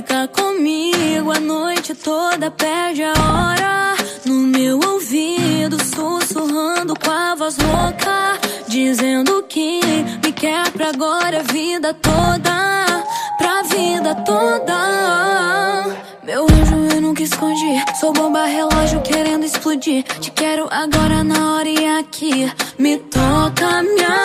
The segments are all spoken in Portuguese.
Fica comigo a noite toda, perde a hora. No meu ouvido, sussurrando com a voz louca. Dizendo que me quer pra agora, a vida toda. Pra vida toda. Meu anjo, eu nunca escondi. Sou bomba relógio querendo explodir. Te quero agora na hora e aqui. Me toca, acende.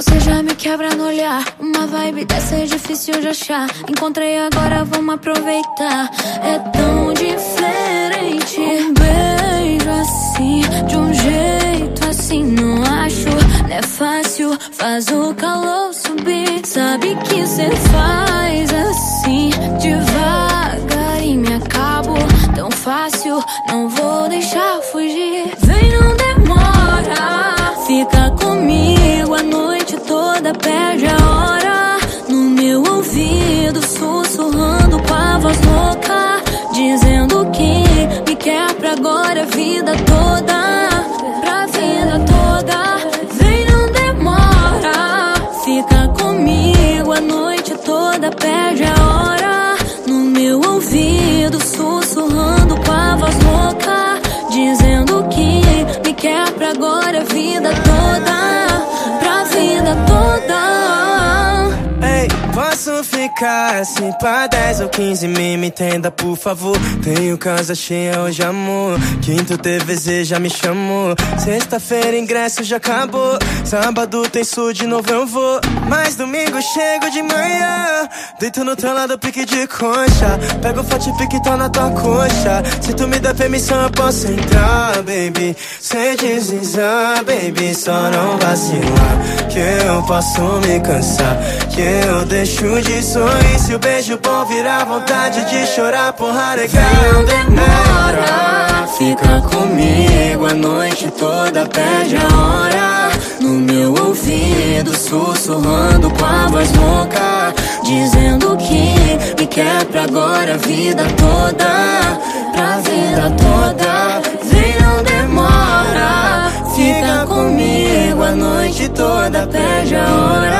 Você já me quebra no olhar. Uma vibe dessa é difícil de achar. Encontrei agora, vamos aproveitar. É tão diferente. Um beijo assim, de um jeito assim, não acho. Não é fácil, faz o calor subir. Sabe que cê faz assim, devagar e me acabo. Tão fácil, não vou deixar fugir. Sussurrando com a voz louca. Dizendo que me quer pra agora, a vida toda. Pra vida toda. Vem, não demora. Fica comigo a noite toda, perde a hora. No meu ouvido, sussurrando com a voz louca. Dizendo que me quer pra agora, a vida toda. Posso ficar assim pra 10 ou 15? Me, me entenda, por favor. Tenho casa cheia hoje, amor. Quinto TVZ já me chamou. Sexta-feira, ingresso já acabou. Sábado tem sul, de novo eu vou. Mas domingo chego de manhã. Deito no teu lado, pique de coxa. Pego o forte pique, tá na tua coxa. Se tu me der permissão, eu posso entrar, baby. Sem deslizar, baby. Só não vacilar. Que eu posso me cansar. Que eu deixo de sorrir. Se o beijo bom virar vontade de chorar, porra legal. Não demora, fica comigo a noite toda, perde a hora. No meu ouvido, sussurrando com a voz louca. Dizendo que me quer pra agora, a vida toda. Pra vida toda, vem, não demora. Fica comigo a noite toda, perde a hora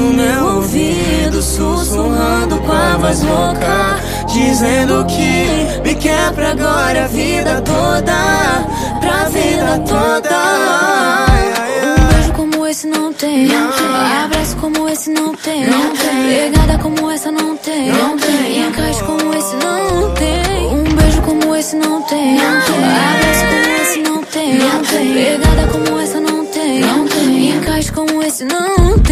no meu ouvido, sussurrando com a voz louca, dizendo que me quer pra agora a vida toda, pra vida toda. Um beijo como esse não tem, não tem. abraço como esse não tem, não tem. pegada como essa não tem, não tem. encaixe como esse não tem, um beijo como esse não tem, não tem. abraço como esse não tem, não tem. pegada como essa não tem, não tem. encaixe como esse não tem.